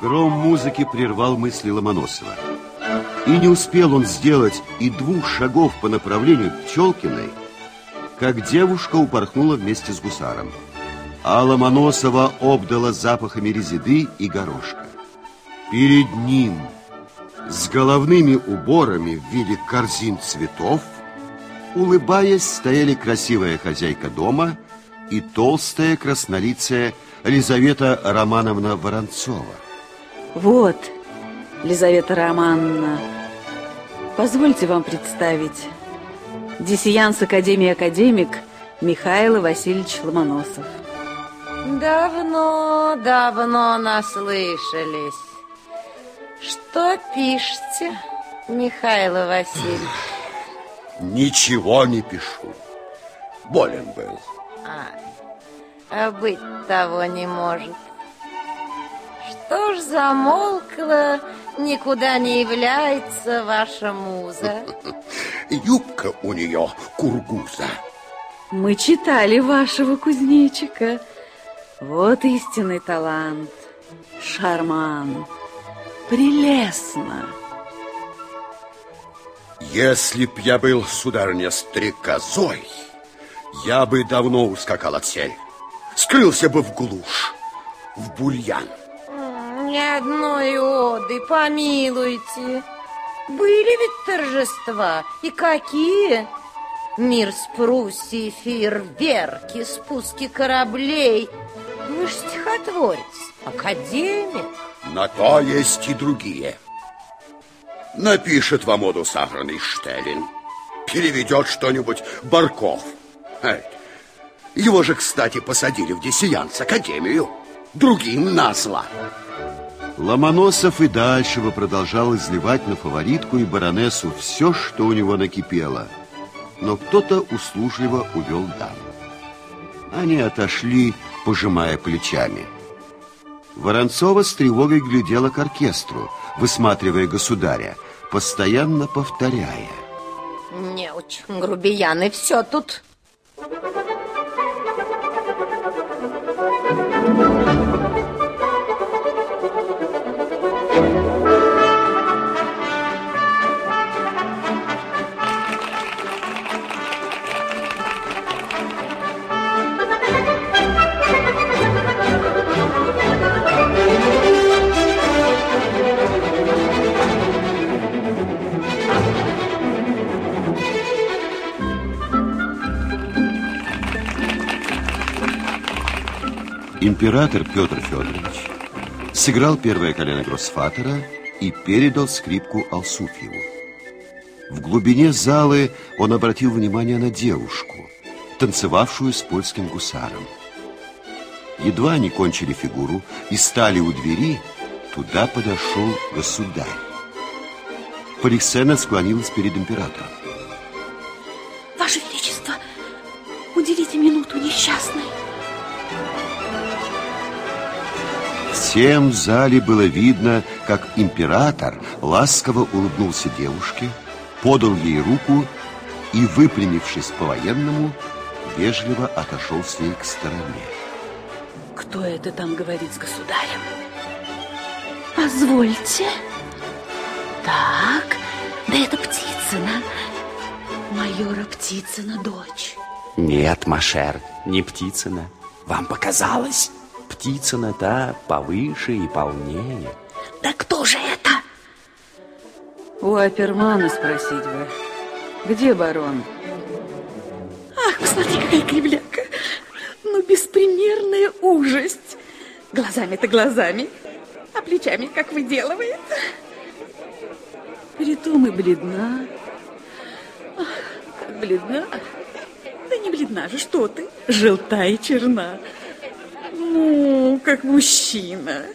Гром музыки прервал мысли Ломоносова. И не успел он сделать и двух шагов по направлению к Пчелкиной, как девушка упорхнула вместе с гусаром. А Ломоносова обдала запахами резиды и горошка. Перед ним, с головными уборами в виде корзин цветов, улыбаясь, стояли красивая хозяйка дома и толстая краснолицая Лизавета Романовна Воронцова. Вот, Лизавета Романовна, позвольте вам представить. Диссиянс Академии Академик Михаил Васильевич Ломоносов. Давно, давно наслышались. Что пишете, Михаил Васильевич? Ничего не пишу. Болен был. А, а быть того не может. Что ж замолкла, никуда не является ваша муза? Юбка у нее кургуза. Мы читали вашего кузнечика. Вот истинный талант. Шарман. Прелестно. Если б я был, сударыня, стрекозой, я бы давно ускакал от сель. Скрылся бы в глушь, в бульян. Ни одной оды, помилуйте. Были ведь торжества, и какие? Мир с Пруссией, фейерверки, спуски кораблей. Вы ж стихотворец, академик. На то есть и другие. Напишет вам оду сахарный Штеллин. Переведет что-нибудь Барков. Его же, кстати, посадили в Диссиянс Академию. Другим назло. Ломоносов и дальше продолжал изливать на фаворитку и баронессу все, что у него накипело. Но кто-то услужливо увел дам. Они отошли, пожимая плечами. Воронцова с тревогой глядела к оркестру, высматривая государя, постоянно повторяя. Не очень грубияны, все тут. Император Петр Федорович сыграл первое колено Гроссфатера и передал скрипку Алсуфьеву. В глубине залы он обратил внимание на девушку, танцевавшую с польским гусаром. Едва они кончили фигуру и стали у двери, туда подошел государь. Поликсена склонилась перед императором. Ваше Величество, уделите минуту несчастной. Всем в зале было видно, как император ласково улыбнулся девушке, подал ей руку и, выпрямившись по-военному, вежливо отошел с ней к стороне. Кто это там говорит с государем? Позвольте. Так, да это Птицына. Майора Птицына дочь. Нет, Машер, не Птицына. Вам показалось? Птицына та повыше и полнее. Да кто же это? У Апермана спросить бы. Где барон? Ах, посмотри, какая кривляка. Ну, беспримерная ужасть. Глазами-то глазами, а плечами как выделывает. Притом и бледна. Ах, как бледна. Да не бледна же, что ты? Желта и черна. Ну, как мужчина.